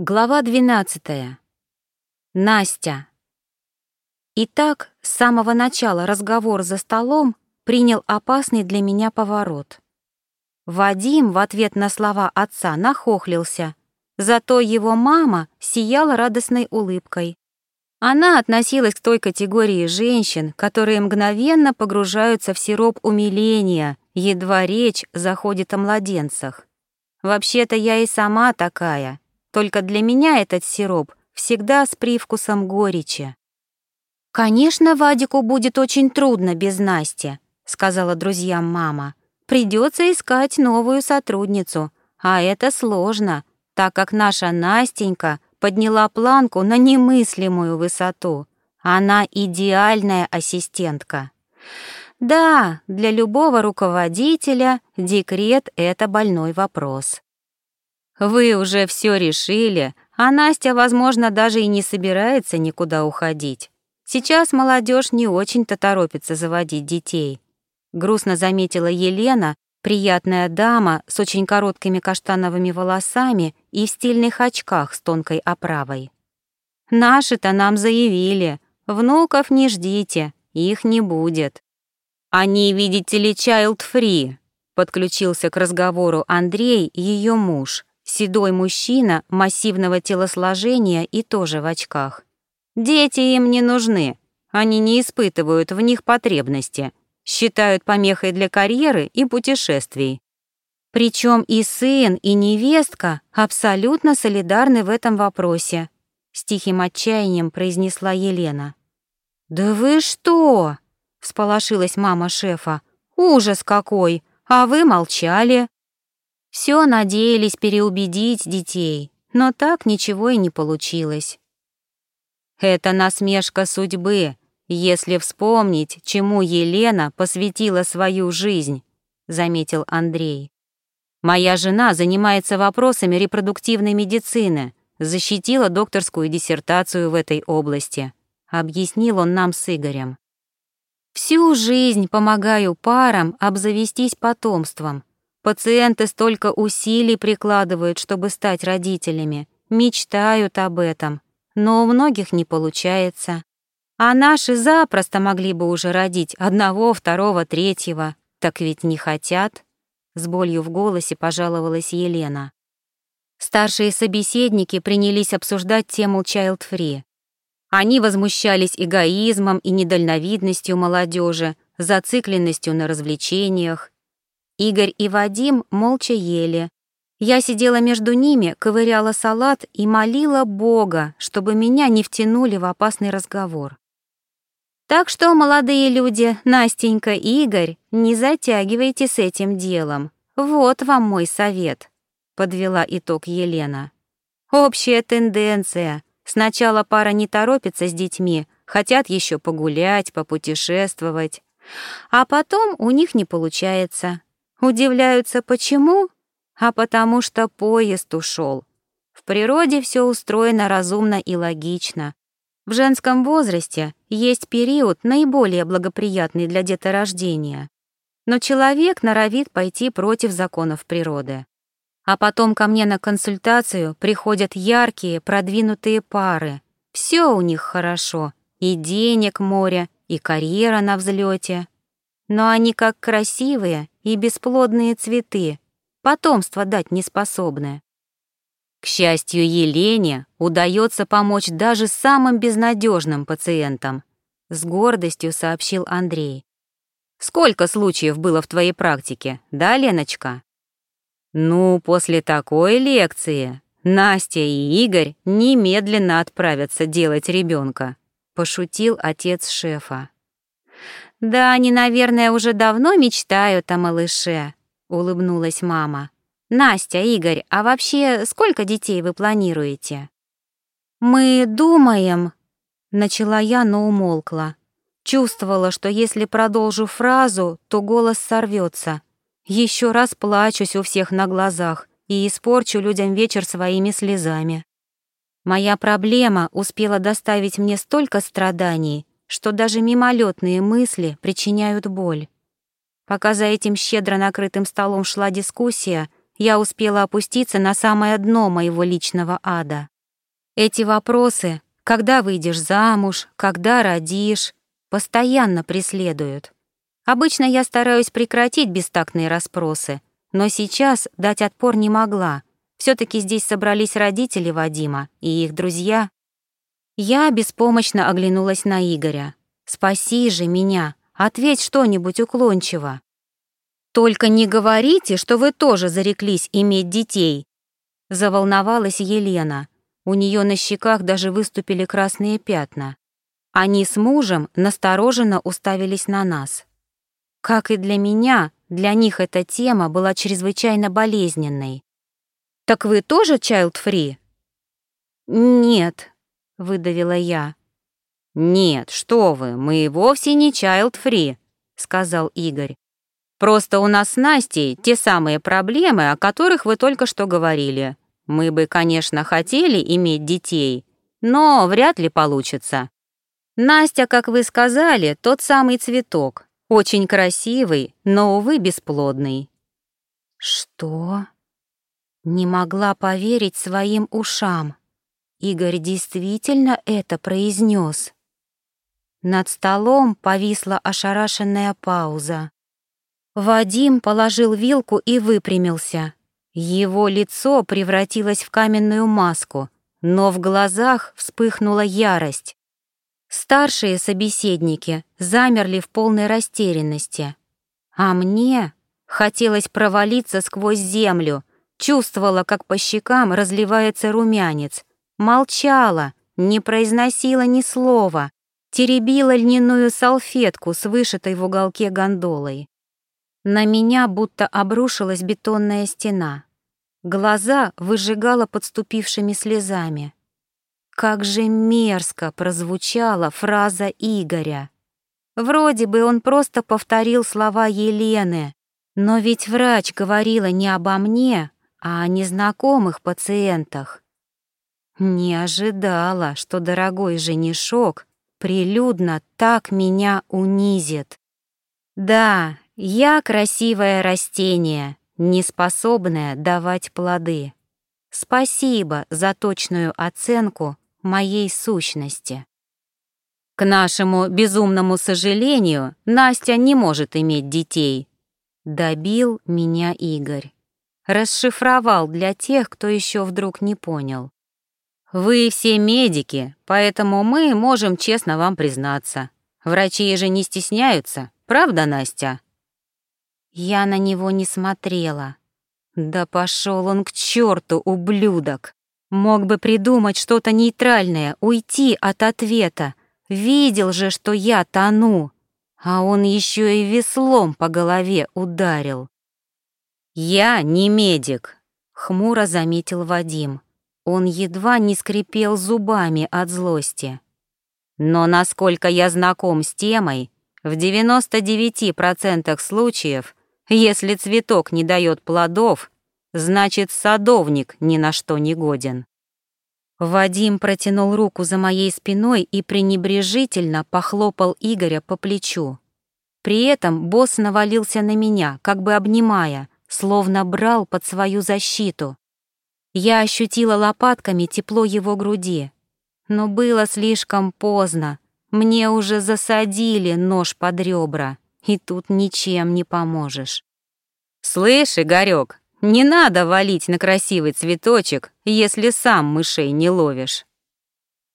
Глава 12. Настя. Итак, с самого начала разговор за столом принял опасный для меня поворот. Вадим в ответ на слова отца нахохлился, зато его мама сияла радостной улыбкой. Она относилась к той категории женщин, которые мгновенно погружаются в сироп умиления, едва речь заходит о младенцах. Вообще-то я и сама такая — только для меня этот сироп всегда с привкусом горечи. «Конечно, Вадику будет очень трудно без Насти», — сказала друзьям мама. «Придется искать новую сотрудницу, а это сложно, так как наша Настенька подняла планку на немыслимую высоту. Она идеальная ассистентка». Да, для любого руководителя декрет — это больной вопрос. Вы уже все решили, а Настя, возможно, даже и не собирается никуда уходить. Сейчас молодежь не очень-то торопится заводить детей. Грустно заметила Елена, приятная дама с очень короткими каштановыми волосами и в стильных очках с тонкой оправой. Наши-то нам заявили, внуков не ждите, их не будет. Они, видите ли, child-free, подключился к разговору Андрей, ее муж. Седой мужчина массивного телосложения и тоже в очках. Дети им не нужны, они не испытывают в них потребности, считают помехой для карьеры и путешествий. Причем и сын, и невестка абсолютно солидарны в этом вопросе, с тихим отчаянием произнесла Елена. «Да вы что?» — всполошилась мама шефа. «Ужас какой! А вы молчали!» Все надеялись переубедить детей, но так ничего и не получилось. Это насмешка судьбы, если вспомнить, чему Елена посвятила свою жизнь, заметил Андрей. Моя жена занимается вопросами репродуктивной медицины, защитила докторскую диссертацию в этой области, объяснил он нам с Игорем. Всю жизнь помогаю парам обзавестись потомством, Пациенты столько усилий прикладывают, чтобы стать родителями, мечтают об этом, но у многих не получается. А наши запросто могли бы уже родить одного, второго, третьего, так ведь не хотят. С болью в голосе пожаловалась Елена. Старшие собеседники принялись обсуждать тему child-free. Они возмущались эгоизмом и недальновидностью молодежи, зацикленностью на развлечениях, Игорь и Вадим молча ели. Я сидела между ними, ковыряла салат и молила Бога, чтобы меня не втянули в опасный разговор. Так что, молодые люди, Настенька и Игорь, не затягивайте с этим делом. Вот вам мой совет, подвела итог Елена. Общая тенденция. Сначала пара не торопится с детьми, хотят еще погулять, попутешествовать. А потом у них не получается. Удивляются почему? А потому что поезд ушел. В природе все устроено разумно и логично. В женском возрасте есть период наиболее благоприятный для деторождения. Но человек норовит пойти против законов природы. А потом ко мне на консультацию приходят яркие, продвинутые пары. Все у них хорошо, и денег море, и карьера на взлете. Но они как красивые и бесплодные цветы, потомство дать не способны. К счастью, Елене удается помочь даже самым безнадежным пациентам, с гордостью сообщил Андрей. Сколько случаев было в твоей практике, да, Леночка? Ну, после такой лекции Настя и Игорь немедленно отправятся делать ребенка, пошутил отец шефа. «Да, они, наверное, уже давно мечтают о малыше», — улыбнулась мама. «Настя, Игорь, а вообще сколько детей вы планируете?» «Мы думаем», — начала я, но умолкла. Чувствовала, что если продолжу фразу, то голос сорвется. Еще раз плачусь у всех на глазах и испорчу людям вечер своими слезами. Моя проблема успела доставить мне столько страданий, что даже мимолетные мысли причиняют боль. Пока за этим щедро накрытым столом шла дискуссия, я успела опуститься на самое дно моего личного ада. Эти вопросы, когда выйдешь замуж, когда родишь, постоянно преследуют. Обычно я стараюсь прекратить бестактные расспросы, но сейчас дать отпор не могла. все таки здесь собрались родители Вадима и их друзья. Я беспомощно оглянулась на Игоря. «Спаси же меня, ответь что-нибудь уклончиво». «Только не говорите, что вы тоже зареклись иметь детей», — заволновалась Елена. У нее на щеках даже выступили красные пятна. Они с мужем настороженно уставились на нас. Как и для меня, для них эта тема была чрезвычайно болезненной. «Так вы тоже child-free?» «Нет», — выдавила я. «Нет, что вы, мы вовсе не child-free», — сказал Игорь. Просто у нас с Настей те самые проблемы, о которых вы только что говорили. Мы бы, конечно, хотели иметь детей, но вряд ли получится. Настя, как вы сказали, тот самый цветок. Очень красивый, но, увы, бесплодный. Что? Не могла поверить своим ушам. Игорь действительно это произнес. Над столом повисла ошарашенная пауза. Вадим положил вилку и выпрямился. Его лицо превратилось в каменную маску, но в глазах вспыхнула ярость. Старшие собеседники замерли в полной растерянности. А мне хотелось провалиться сквозь землю, чувствовала, как по щекам разливается румянец, молчала, не произносила ни слова, теребила льняную салфетку с вышитой в уголке гондолой. На меня будто обрушилась бетонная стена. Глаза выжигала подступившими слезами. Как же мерзко прозвучала фраза Игоря. Вроде бы он просто повторил слова Елены, но ведь врач говорила не обо мне, а о незнакомых пациентах. Не ожидала, что дорогой женишок прилюдно так меня унизит. Да, я красивое растение, не способное давать плоды. Спасибо за точную оценку моей сущности. К нашему безумному сожалению, Настя не может иметь детей. Добил меня Игорь. Расшифровал для тех, кто еще вдруг не понял. Вы все медики, поэтому мы можем честно вам признаться. Врачи же не стесняются, правда, Настя? Я на него не смотрела. Да пошел он к черту, ублюдок. Мог бы придумать что-то нейтральное, уйти от ответа. Видел же, что я тону. А он еще и веслом по голове ударил. «Я не медик», — хмуро заметил Вадим. Он едва не скрипел зубами от злости. «Но насколько я знаком с темой, в 99% случаев если цветок не дает плодов, значит, садовник ни на что не годен. Вадим протянул руку за моей спиной и пренебрежительно похлопал Игоря по плечу. При этом босс навалился на меня, как бы обнимая, словно брал под свою защиту. Я ощутила лопатками тепло его груди. Но было слишком поздно. Мне уже засадили нож под ребра и тут ничем не поможешь. «Слышь, Игорёк, не надо валить на красивый цветочек, если сам мышей не ловишь».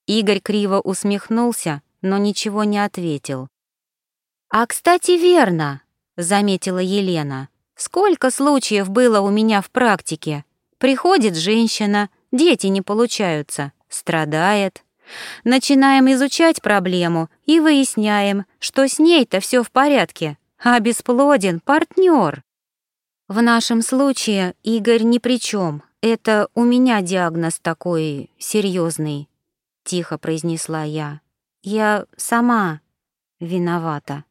Игорь криво усмехнулся, но ничего не ответил. «А, кстати, верно», — заметила Елена. «Сколько случаев было у меня в практике? Приходит женщина, дети не получаются, страдает, Начинаем изучать проблему и выясняем, что с ней-то все в порядке, а бесплоден партнер. В нашем случае Игорь ни при чем. Это у меня диагноз такой серьезный, тихо произнесла я. Я сама виновата.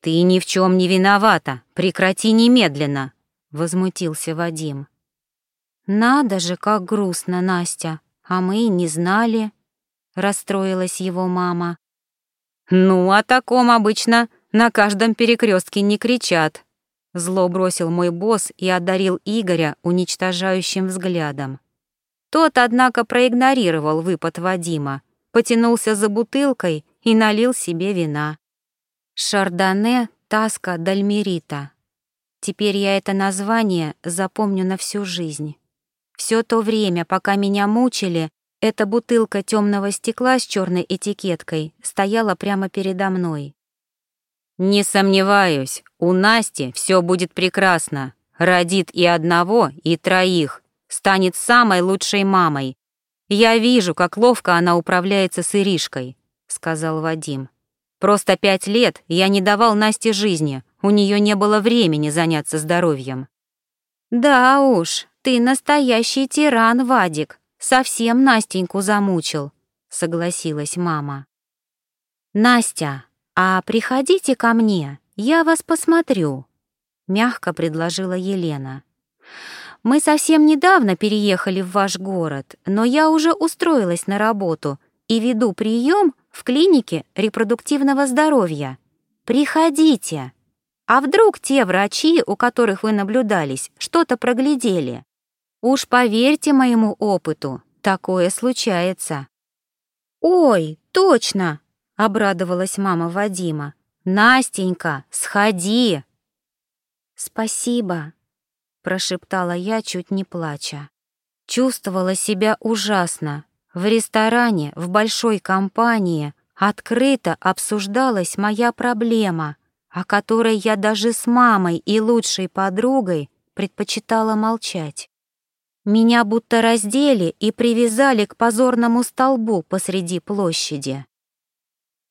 Ты ни в чем не виновата. Прекрати немедленно, возмутился Вадим. Надо же, как грустно, Настя. А мы не знали, расстроилась его мама. Ну, о таком обычно на каждом перекрестке не кричат, Зло бросил мой босс и одарил Игоря уничтожающим взглядом. Тот, однако, проигнорировал выпад Вадима, потянулся за бутылкой и налил себе вина. Шардоне Таска Дальмерита. Теперь я это название запомню на всю жизнь. Все то время, пока меня мучили, эта бутылка темного стекла с черной этикеткой стояла прямо передо мной. «Не сомневаюсь, у Насти все будет прекрасно. Родит и одного, и троих. Станет самой лучшей мамой. Я вижу, как ловко она управляется с Иришкой», — сказал Вадим. «Просто пять лет я не давал Насте жизни, у нее не было времени заняться здоровьем». «Да уж, ты настоящий тиран, Вадик», совсем Настеньку замучил», — согласилась мама. «Настя, а приходите ко мне, я вас посмотрю», — мягко предложила Елена. «Мы совсем недавно переехали в ваш город, но я уже устроилась на работу и веду прием в клинике репродуктивного здоровья. Приходите. А вдруг те врачи, у которых вы наблюдались, что-то проглядели? Уж поверьте моему опыту, такое случается. «Ой, точно!» — обрадовалась мама Вадима. «Настенька, сходи!» «Спасибо», — прошептала я, чуть не плача. Чувствовала себя ужасно. В ресторане, в большой компании открыто обсуждалась моя проблема, о которой я даже с мамой и лучшей подругой предпочитала молчать. Меня будто раздели и привязали к позорному столбу посреди площади.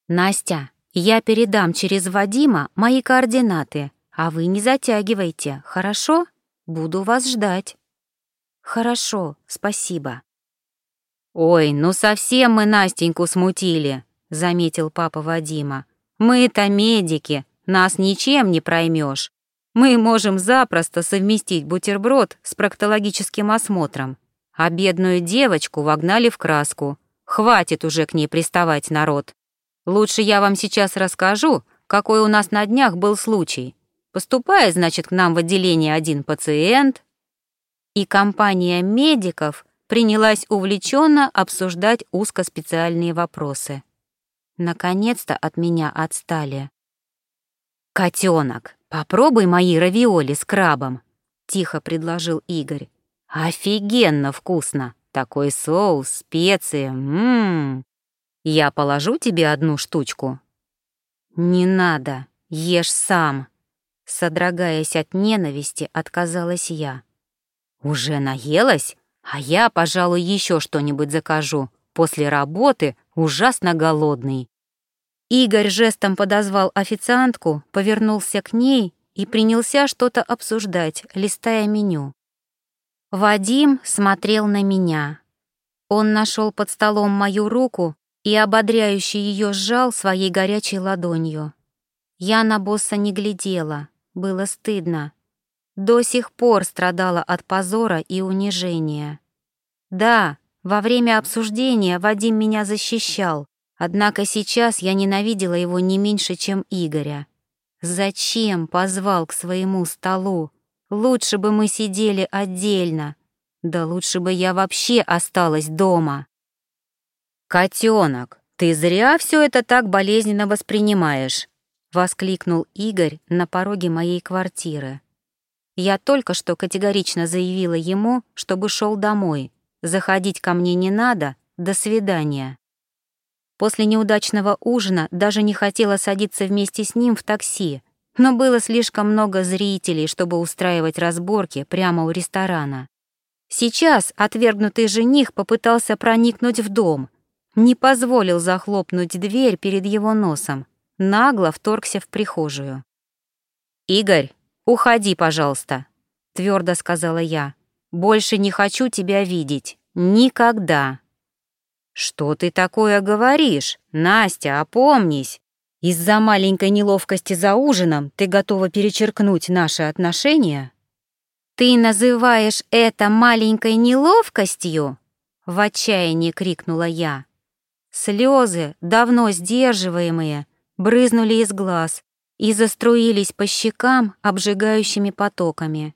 «Настя, я передам через Вадима мои координаты, а вы не затягивайте, хорошо? Буду вас ждать». «Хорошо, спасибо». «Ой, ну совсем мы Настеньку смутили», — заметил папа Вадима. «Мы-то медики, нас ничем не проймешь. Мы можем запросто совместить бутерброд с проктологическим осмотром, а бедную девочку вогнали в краску. Хватит уже к ней приставать, народ. Лучше я вам сейчас расскажу, какой у нас на днях был случай. Поступает, значит, к нам в отделение один пациент, и компания медиков принялась увлеченно обсуждать узкоспециальные вопросы. Наконец-то от меня отстали. «Котенок, «Попробуй мои равиоли с крабом», — тихо предложил Игорь. «Офигенно вкусно! Такой соус, специи, ммм! Я положу тебе одну штучку?» «Не надо, ешь сам», — содрогаясь от ненависти, отказалась я. «Уже наелась? А я, пожалуй, еще что-нибудь закажу. После работы ужасно голодный». Игорь жестом подозвал официантку, повернулся к ней и принялся что-то обсуждать, листая меню. Вадим смотрел на меня. Он нашел под столом мою руку и ободряюще ее сжал своей горячей ладонью. Я на босса не глядела, было стыдно. До сих пор страдала от позора и унижения. Да, во время обсуждения Вадим меня защищал, Однако сейчас я ненавидела его не меньше, чем Игоря. Зачем позвал к своему столу? Лучше бы мы сидели отдельно. Да лучше бы я вообще осталась дома. «Котенок, ты зря все это так болезненно воспринимаешь», — воскликнул Игорь на пороге моей квартиры. Я только что категорично заявила ему, чтобы шел домой. Заходить ко мне не надо, до свидания. После неудачного ужина даже не хотела садиться вместе с ним в такси, но было слишком много зрителей, чтобы устраивать разборки прямо у ресторана. Сейчас отвергнутый жених попытался проникнуть в дом, не позволил захлопнуть дверь перед его носом, нагло вторгся в прихожую. «Игорь, уходи, пожалуйста», — твердо сказала я. «Больше не хочу тебя видеть. Никогда». «Что ты такое говоришь? Настя, опомнись! Из-за маленькой неловкости за ужином ты готова перечеркнуть наши отношения?» «Ты называешь это маленькой неловкостью?» — в отчаянии крикнула я. Слезы, давно сдерживаемые, брызнули из глаз, и заструились по щекам обжигающими потоками.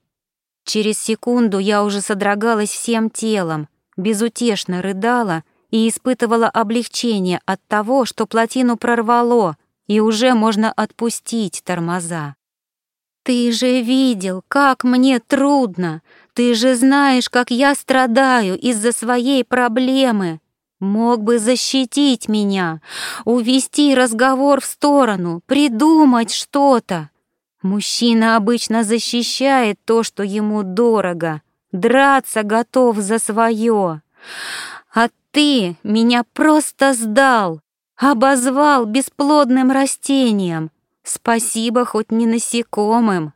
Через секунду я уже содрогалась всем телом, безутешно рыдала и испытывала облегчение от того, что плотину прорвало, и уже можно отпустить тормоза. «Ты же видел, как мне трудно! Ты же знаешь, как я страдаю из-за своей проблемы!» Мог бы защитить меня, увести разговор в сторону, придумать что-то. Мужчина обычно защищает то, что ему дорого, драться готов за свое. А ты меня просто сдал, обозвал бесплодным растением. Спасибо хоть не насекомым.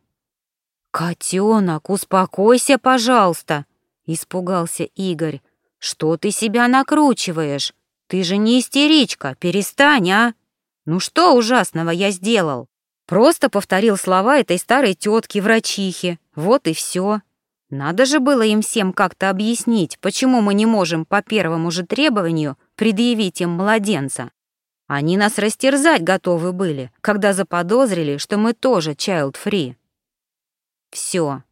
«Котенок, успокойся, пожалуйста», — испугался Игорь. «Что ты себя накручиваешь? Ты же не истеричка, перестань, а! Ну что ужасного я сделал? Просто повторил слова этой старой тетки-врачихи, вот и все. Надо же было им всем как-то объяснить, почему мы не можем по первому же требованию предъявить им младенца. Они нас растерзать готовы были, когда заподозрили, что мы тоже child-free. Все,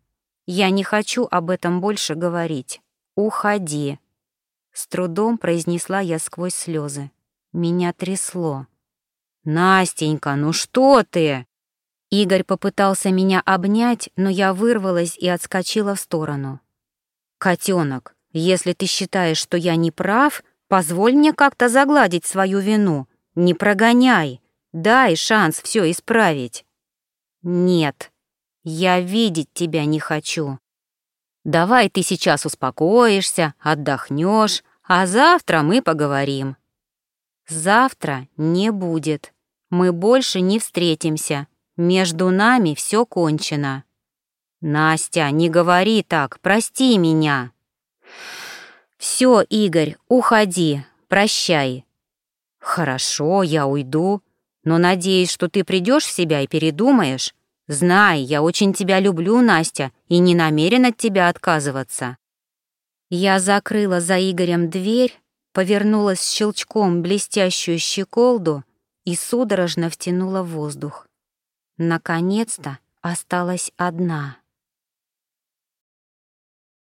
я не хочу об этом больше говорить. Уходи. С трудом произнесла я сквозь слезы. Меня трясло. «Настенька, ну что ты?» Игорь попытался меня обнять, но я вырвалась и отскочила в сторону. «Котенок, если ты считаешь, что я не прав, позволь мне как-то загладить свою вину. Не прогоняй. Дай шанс все исправить». «Нет, я видеть тебя не хочу. Давай ты сейчас успокоишься, отдохнешь, а завтра мы поговорим. Завтра не будет. Мы больше не встретимся. Между нами все кончено. Настя, не говори так, прости меня. Все, Игорь, уходи, прощай. Хорошо, я уйду, но надеюсь, что ты придешь в себя и передумаешь. Знай, я очень тебя люблю, Настя, и не намерен от тебя отказываться. Я закрыла за Игорем дверь, повернулась щелчком блестящую щеколду и судорожно втянула воздух. Наконец-то осталась одна —